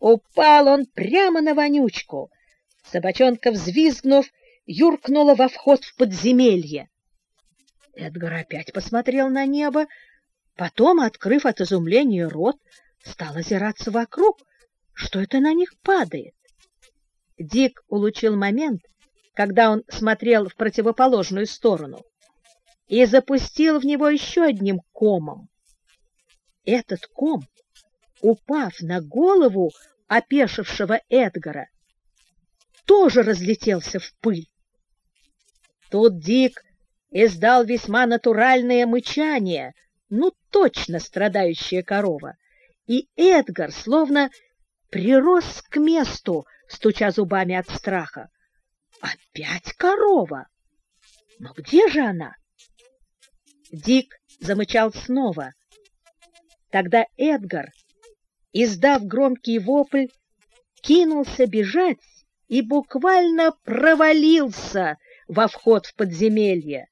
Упал он прямо на вонючку. Собачонка, взвизгнув, юркнула во вход в подземелье. Эдгар опять посмотрел на небо, потом, открыв от изумления рот, стал озираться вокруг. Что это на них падает? Дик улучил момент, когда он смотрел в противоположную сторону, и запустил в него еще одним комом. Этот ком, упав на голову опешившего Эдгара, тоже разлетелся в пыль. Тут Дик издал весьма натуральное мычание, ну точно страдающая корова, и Эдгар словно прирос к месту, стуча зубами от страха. Опять корова! Но где же она? Дик замычал снова. Тогда Эдгар, издав громкий вопль, кинулся бежать и буквально провалился во вход в подземелье.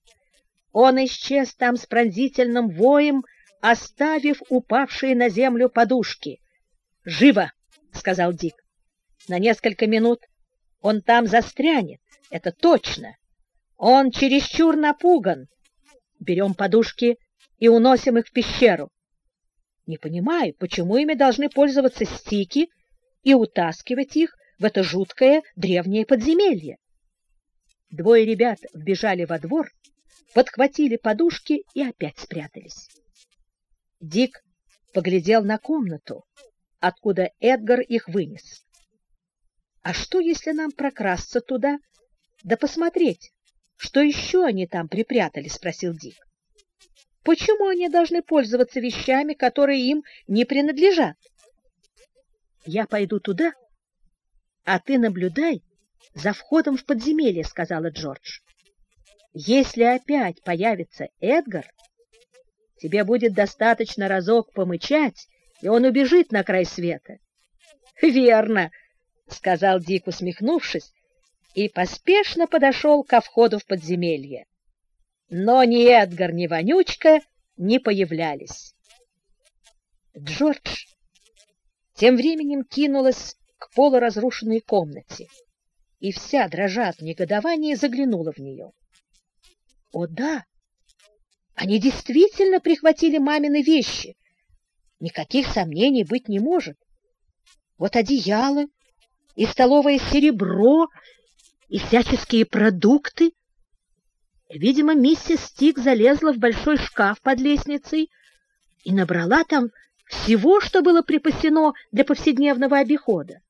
Он исчез там с пронзительным воем, оставив упавшие на землю подушки. «Живо!» — сказал Дик. «На несколько минут он там застрянет, это точно. Он чересчур напуган. Берем подушки и уносим их в пещеру. Не понимаю, почему ими должны пользоваться стики и утаскивать их в это жуткое древнее подземелье. Двое ребят вбежали во двор, подхватили подушки и опять спрятались. Дик поглядел на комнату, откуда Эдгар их вынес. А что, если нам прокрасться туда, да посмотреть, что еще они там припрятали, спросил Дик. Почему они должны пользоваться вещами, которые им не принадлежат? Я пойду туда, а ты наблюдай за входом в подземелье, сказала Джордж. Если опять появится Эдгар, тебе будет достаточно разок помычать, и он убежит на край света. Верно, сказал Дик, усмехнувшись, и поспешно подошел ко входу в подземелье. Но ни Эдгар, ни Вонючка не появлялись. Джордж тем временем кинулась к полуразрушенной комнате и вся, дрожа от негодования, заглянула в нее. О да! Они действительно прихватили мамины вещи. Никаких сомнений быть не может. Вот одеяло и столовое серебро, и всяческие продукты. Видимо, миссис Стик залезла в большой шкаф под лестницей и набрала там всего, что было припасено для повседневного обихода.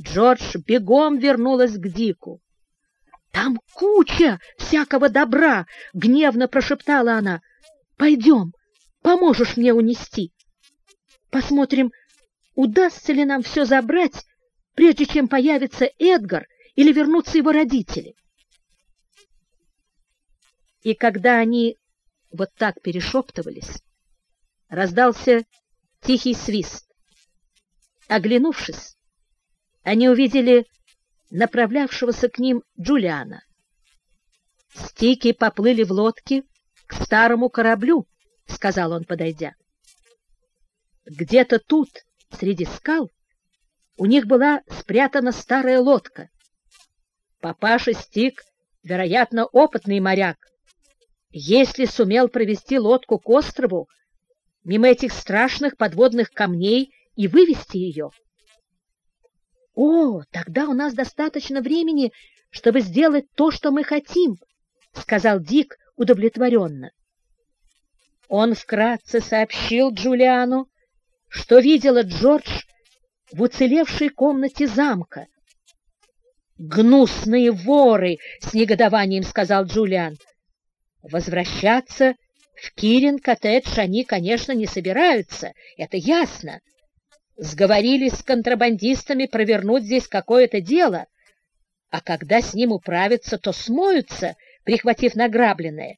Джордж бегом вернулась к Дику. «Там куча всякого добра!» — гневно прошептала она. «Пойдем, поможешь мне унести. Посмотрим, удастся ли нам все забрать, прежде чем появится Эдгар или вернутся его родители». И когда они вот так перешептывались, раздался тихий свист. Оглянувшись, они увидели направлявшегося к ним Джулиана. «Стики поплыли в лодке к старому кораблю», — сказал он, подойдя. «Где-то тут, среди скал, у них была спрятана старая лодка. Папаша Стик, вероятно, опытный моряк. Если сумел провести лодку к острову, мимо этих страшных подводных камней и вывести ее, «О, тогда у нас достаточно времени, чтобы сделать то, что мы хотим», — сказал Дик удовлетворенно. Он вкратце сообщил Джулиану, что видела Джордж в уцелевшей комнате замка. «Гнусные воры!» — с негодованием сказал Джулиан. «Возвращаться в Кирин-коттедж они, конечно, не собираются, это ясно. Сговорились с контрабандистами провернуть здесь какое-то дело, а когда с ним управятся, то смоются, прихватив награбленное,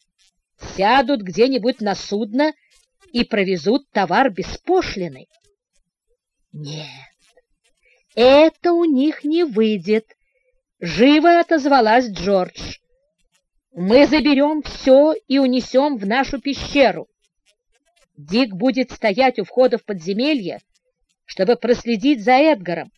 сядут где-нибудь на судно и провезут товар без пошлины. Нет, это у них не выйдет, живо отозвалась Джордж. Мы заберем все и унесем в нашу пещеру. Дик будет стоять у входа в подземелье, чтобы проследить за Эдгаром.